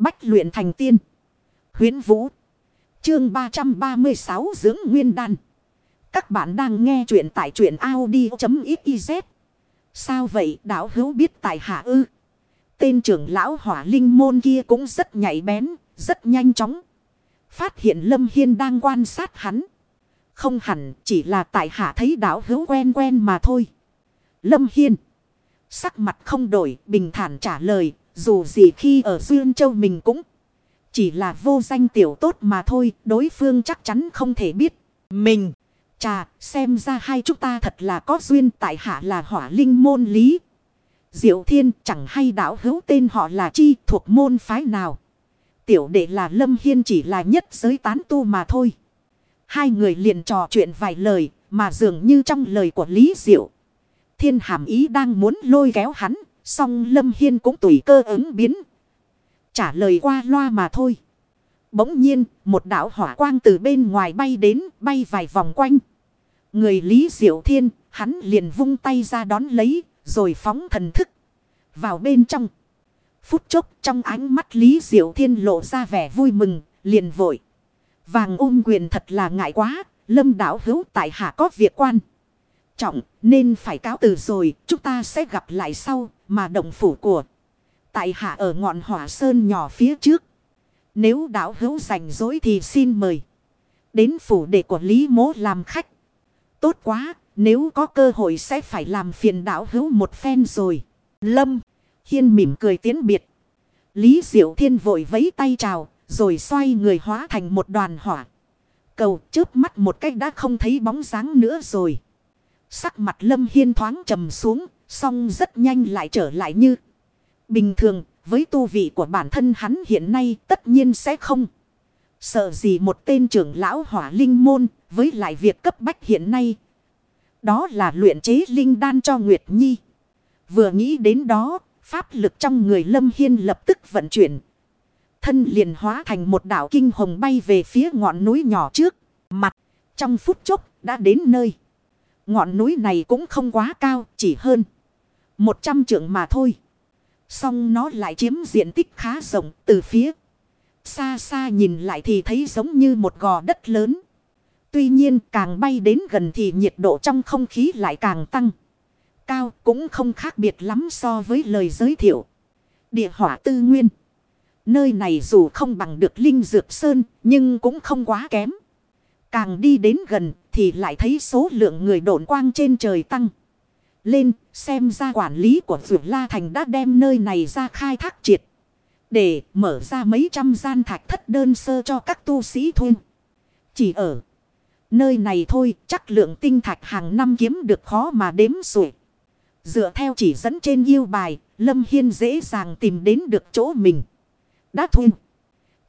Bách luyện thành tiên. Huyến Vũ. Chương 336 dưỡng nguyên đan. Các bạn đang nghe truyện tại truyện Audi.xyz. Sao vậy đảo hữu biết tại hạ ư? Tên trưởng lão hỏa linh môn kia cũng rất nhạy bén, rất nhanh chóng. Phát hiện Lâm Hiên đang quan sát hắn. Không hẳn chỉ là tại hạ thấy đảo hữu quen quen mà thôi. Lâm Hiên. Sắc mặt không đổi, bình thản trả lời, dù gì khi ở Duyên Châu mình cũng chỉ là vô danh tiểu tốt mà thôi, đối phương chắc chắn không thể biết. Mình, chà, xem ra hai chúng ta thật là có duyên tại hạ là hỏa linh môn lý. Diệu thiên chẳng hay đảo hữu tên họ là chi thuộc môn phái nào. Tiểu đệ là Lâm Hiên chỉ là nhất giới tán tu mà thôi. Hai người liền trò chuyện vài lời mà dường như trong lời của Lý Diệu. Thiên hàm ý đang muốn lôi kéo hắn, song Lâm Hiên cũng tùy cơ ứng biến. Trả lời qua loa mà thôi. Bỗng nhiên, một đạo hỏa quang từ bên ngoài bay đến, bay vài vòng quanh. Người Lý Diệu Thiên, hắn liền vung tay ra đón lấy, rồi phóng thần thức. Vào bên trong. Phút chốc trong ánh mắt Lý Diệu Thiên lộ ra vẻ vui mừng, liền vội. Vàng ôm quyền thật là ngại quá, lâm đảo hữu tại hạ có việc quan. Trọng nên phải cáo từ rồi, chúng ta sẽ gặp lại sau, mà động phủ của. Tại hạ ở ngọn hỏa sơn nhỏ phía trước. Nếu đảo hữu rảnh rỗi thì xin mời. Đến phủ đệ của Lý Mố làm khách. Tốt quá, nếu có cơ hội sẽ phải làm phiền đảo hữu một phen rồi. Lâm, Hiên mỉm cười tiến biệt. Lý Diệu Thiên vội vẫy tay chào, rồi xoay người hóa thành một đoàn hỏa. Cầu trước mắt một cách đã không thấy bóng dáng nữa rồi. Sắc mặt Lâm Hiên thoáng trầm xuống, song rất nhanh lại trở lại như bình thường. Với tu vị của bản thân hắn hiện nay tất nhiên sẽ không. Sợ gì một tên trưởng lão hỏa linh môn với lại việc cấp bách hiện nay. Đó là luyện chế linh đan cho Nguyệt Nhi. Vừa nghĩ đến đó, pháp lực trong người Lâm Hiên lập tức vận chuyển. Thân liền hóa thành một đảo kinh hồng bay về phía ngọn núi nhỏ trước. Mặt, trong phút chốc, đã đến nơi. Ngọn núi này cũng không quá cao, chỉ hơn một trăm trượng mà thôi. Xong nó lại chiếm diện tích khá rộng từ phía. Xa xa nhìn lại thì thấy giống như một gò đất lớn. Tuy nhiên càng bay đến gần thì nhiệt độ trong không khí lại càng tăng. Cao cũng không khác biệt lắm so với lời giới thiệu. Địa hỏa tư nguyên. Nơi này dù không bằng được Linh Dược Sơn, nhưng cũng không quá kém. Càng đi đến gần thì lại thấy số lượng người độn quang trên trời tăng. Lên xem ra quản lý của Vượt La Thành đã đem nơi này ra khai thác triệt. Để mở ra mấy trăm gian thạch thất đơn sơ cho các tu sĩ thuê. Chỉ ở nơi này thôi chắc lượng tinh thạch hàng năm kiếm được khó mà đếm xuể. Dựa theo chỉ dẫn trên yêu bài, Lâm Hiên dễ dàng tìm đến được chỗ mình. Đã thuê.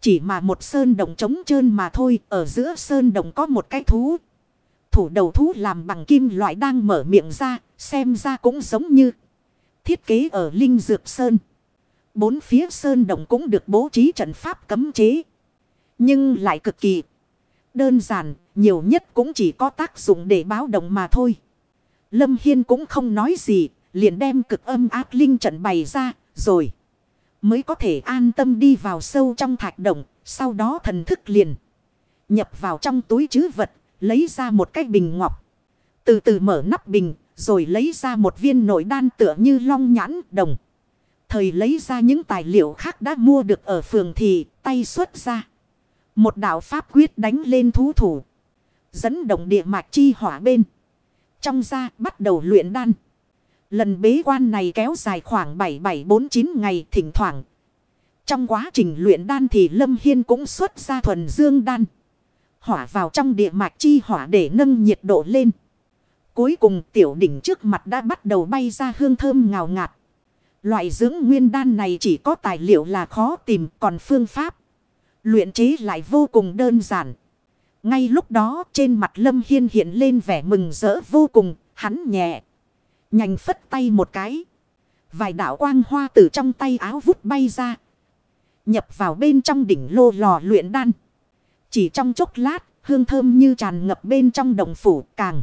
Chỉ mà một sơn đồng trống trơn mà thôi, ở giữa sơn đồng có một cái thú. Thủ đầu thú làm bằng kim loại đang mở miệng ra, xem ra cũng giống như thiết kế ở Linh Dược Sơn. Bốn phía sơn đồng cũng được bố trí trận pháp cấm chế. Nhưng lại cực kỳ đơn giản, nhiều nhất cũng chỉ có tác dụng để báo động mà thôi. Lâm Hiên cũng không nói gì, liền đem cực âm ác linh trận bày ra, rồi mới có thể an tâm đi vào sâu trong thạch động, sau đó thần thức liền nhập vào trong túi chứ vật, lấy ra một cái bình ngọc. Từ từ mở nắp bình, rồi lấy ra một viên nội đan tựa như long nhãn đồng. Thời lấy ra những tài liệu khác đã mua được ở phường thì tay xuất ra. Một đạo pháp quyết đánh lên thú thủ. Dẫn động địa mạch chi hỏa bên. Trong ra bắt đầu luyện đan. Lần bế quan này kéo dài khoảng 7749 ngày thỉnh thoảng. Trong quá trình luyện đan thì Lâm Hiên cũng xuất ra thuần dương đan. Hỏa vào trong địa mạch chi hỏa để nâng nhiệt độ lên. Cuối cùng tiểu đỉnh trước mặt đã bắt đầu bay ra hương thơm ngào ngạt. Loại dưỡng nguyên đan này chỉ có tài liệu là khó tìm còn phương pháp. Luyện chế lại vô cùng đơn giản. Ngay lúc đó trên mặt Lâm Hiên hiện lên vẻ mừng rỡ vô cùng, hắn nhẹ. Nhành phất tay một cái. Vài đạo quang hoa từ trong tay áo vút bay ra. Nhập vào bên trong đỉnh lô lò luyện đan. Chỉ trong chốc lát, hương thơm như tràn ngập bên trong đồng phủ càng.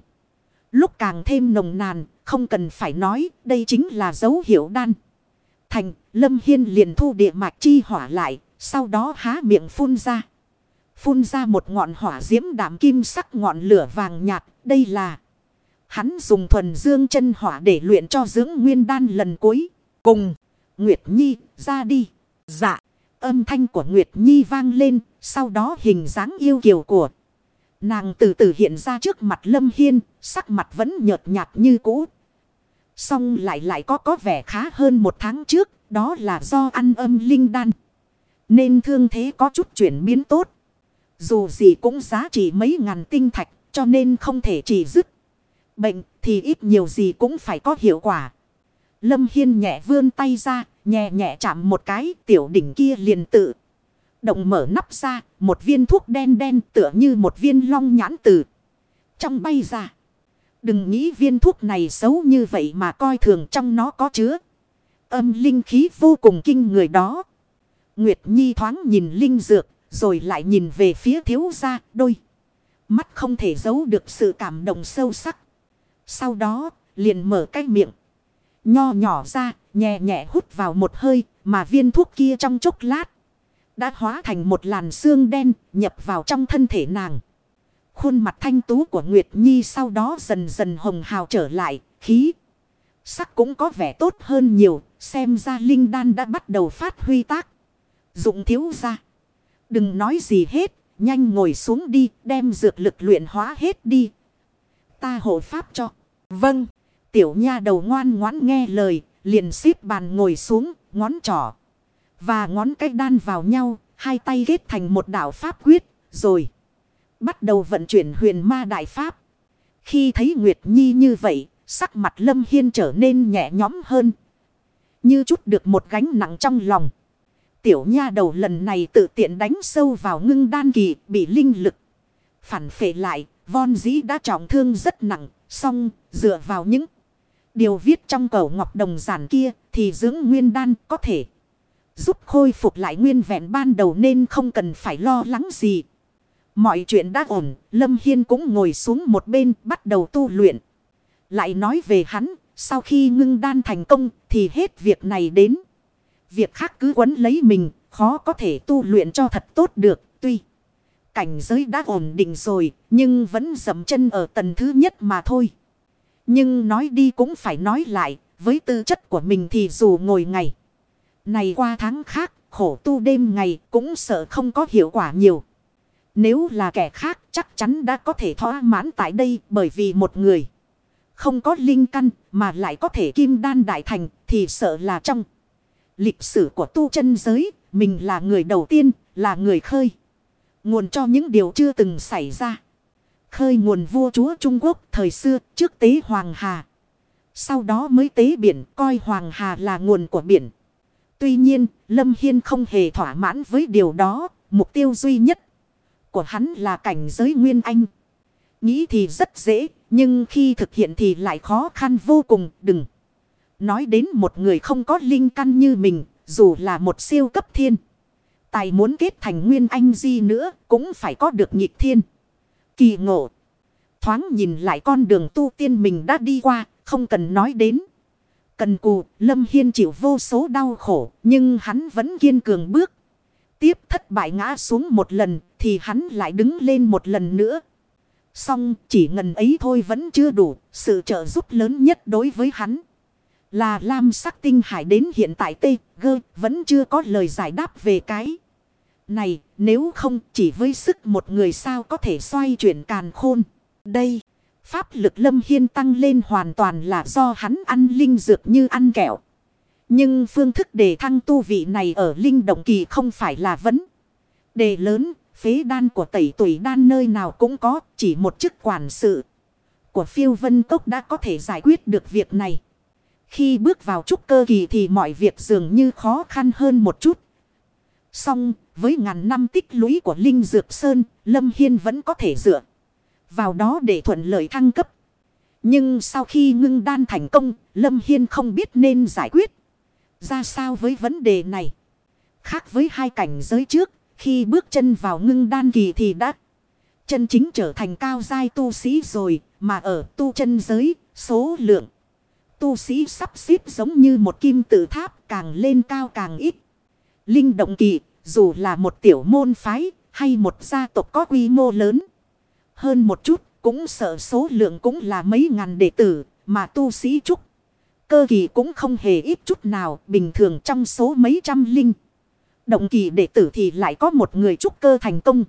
Lúc càng thêm nồng nàn, không cần phải nói, đây chính là dấu hiệu đan. Thành, Lâm Hiên liền thu địa mạch chi hỏa lại, sau đó há miệng phun ra. Phun ra một ngọn hỏa diễm đạm kim sắc ngọn lửa vàng nhạt. Đây là hắn dùng thuần dương chân hỏa để luyện cho dưỡng nguyên đan lần cuối. Cùng, Nguyệt Nhi ra đi. Dạ, âm thanh của Nguyệt Nhi vang lên, sau đó hình dáng yêu kiều của. Nàng từ từ hiện ra trước mặt Lâm Hiên, sắc mặt vẫn nhợt nhạt như cũ. Xong lại lại có có vẻ khá hơn một tháng trước, đó là do ăn âm linh đan. Nên thương thế có chút chuyển biến tốt. Dù gì cũng giá trị mấy ngàn tinh thạch, cho nên không thể chỉ dứt. Bệnh thì ít nhiều gì cũng phải có hiệu quả. Lâm Hiên nhẹ vươn tay ra, nhẹ nhẹ chạm một cái, tiểu đỉnh kia liền tự. Động mở nắp ra, một viên thuốc đen đen tựa như một viên long nhãn tử. Trong bay ra. Đừng nghĩ viên thuốc này xấu như vậy mà coi thường trong nó có chứa. Âm linh khí vô cùng kinh người đó. Nguyệt Nhi thoáng nhìn linh dược, rồi lại nhìn về phía thiếu gia đôi. Mắt không thể giấu được sự cảm động sâu sắc. Sau đó, liền mở cái miệng. Nho nhỏ ra, nhẹ nhẹ hút vào một hơi, mà viên thuốc kia trong chốc lát. Đã hóa thành một làn xương đen, nhập vào trong thân thể nàng. Khuôn mặt thanh tú của Nguyệt Nhi sau đó dần dần hồng hào trở lại, khí. Sắc cũng có vẻ tốt hơn nhiều, xem ra Linh Đan đã bắt đầu phát huy tác. Dụng thiếu ra. Đừng nói gì hết, nhanh ngồi xuống đi, đem dược lực luyện hóa hết đi. Ta hộ pháp cho. Vâng, tiểu nha đầu ngoan ngoãn nghe lời, liền xếp bàn ngồi xuống, ngón trỏ. Và ngón cái đan vào nhau, hai tay kết thành một đạo pháp quyết, rồi. Bắt đầu vận chuyển huyền ma đại pháp. Khi thấy Nguyệt Nhi như vậy, sắc mặt Lâm Hiên trở nên nhẹ nhõm hơn. Như chút được một gánh nặng trong lòng. Tiểu nha đầu lần này tự tiện đánh sâu vào ngưng đan kỳ, bị linh lực. Phản phệ lại, von dĩ đã trọng thương rất nặng, song dựa vào những điều viết trong cầu ngọc đồng giản kia thì dưỡng nguyên đan có thể giúp khôi phục lại nguyên vẹn ban đầu nên không cần phải lo lắng gì. Mọi chuyện đã ổn, Lâm Hiên cũng ngồi xuống một bên bắt đầu tu luyện. Lại nói về hắn, sau khi ngưng đan thành công thì hết việc này đến. Việc khác cứ quấn lấy mình, khó có thể tu luyện cho thật tốt được, tuy cảnh giới đã ổn định rồi, nhưng vẫn dầm chân ở tầng thứ nhất mà thôi. Nhưng nói đi cũng phải nói lại, với tư chất của mình thì dù ngồi ngày. Này qua tháng khác, khổ tu đêm ngày cũng sợ không có hiệu quả nhiều. Nếu là kẻ khác chắc chắn đã có thể thỏa mãn tại đây bởi vì một người. Không có linh căn mà lại có thể kim đan đại thành thì sợ là trong. Lịch sử của tu chân giới, mình là người đầu tiên, là người khơi. Nguồn cho những điều chưa từng xảy ra. Khơi nguồn vua chúa Trung Quốc thời xưa trước tế Hoàng Hà. Sau đó mới tế biển coi Hoàng Hà là nguồn của biển. Tuy nhiên, Lâm Hiên không hề thỏa mãn với điều đó. Mục tiêu duy nhất của hắn là cảnh giới Nguyên Anh. Nghĩ thì rất dễ, nhưng khi thực hiện thì lại khó khăn vô cùng. Đừng nói đến một người không có linh căn như mình, dù là một siêu cấp thiên. Tài muốn kết thành Nguyên Anh gì nữa, cũng phải có được nhịp thiên. Kỳ ngộ. Thoáng nhìn lại con đường tu tiên mình đã đi qua, không cần nói đến. Cần cù, Lâm Hiên chịu vô số đau khổ, nhưng hắn vẫn kiên cường bước. Tiếp thất bại ngã xuống một lần, thì hắn lại đứng lên một lần nữa. Xong, chỉ ngần ấy thôi vẫn chưa đủ, sự trợ giúp lớn nhất đối với hắn. Là Lam sắc tinh hải đến hiện tại T, G, vẫn chưa có lời giải đáp về cái. Này, nếu không chỉ với sức một người sao có thể xoay chuyển càn khôn. Đây, pháp lực lâm hiên tăng lên hoàn toàn là do hắn ăn linh dược như ăn kẹo. Nhưng phương thức để thăng tu vị này ở linh động kỳ không phải là vấn. Đề lớn, phế đan của tẩy tuổi đan nơi nào cũng có, chỉ một chức quản sự. Của phiêu vân cốc đã có thể giải quyết được việc này. Khi bước vào trúc cơ kỳ thì mọi việc dường như khó khăn hơn một chút. Song, với ngàn năm tích lũy của Linh Dược Sơn, Lâm Hiên vẫn có thể dựa vào đó để thuận lợi thăng cấp. Nhưng sau khi ngưng đan thành công, Lâm Hiên không biết nên giải quyết ra sao với vấn đề này. Khác với hai cảnh giới trước, khi bước chân vào ngưng đan kỳ thì đã chân chính trở thành cao giai tu sĩ rồi, mà ở tu chân giới, số lượng tu sĩ sắp xếp giống như một kim tự tháp càng lên cao càng ít. Linh động kỳ, Dù là một tiểu môn phái hay một gia tộc có quy mô lớn. Hơn một chút, cũng sợ số lượng cũng là mấy ngàn đệ tử mà tu sĩ trúc. Cơ kỳ cũng không hề ít chút nào, bình thường trong số mấy trăm linh. Động kỳ đệ tử thì lại có một người trúc cơ thành công.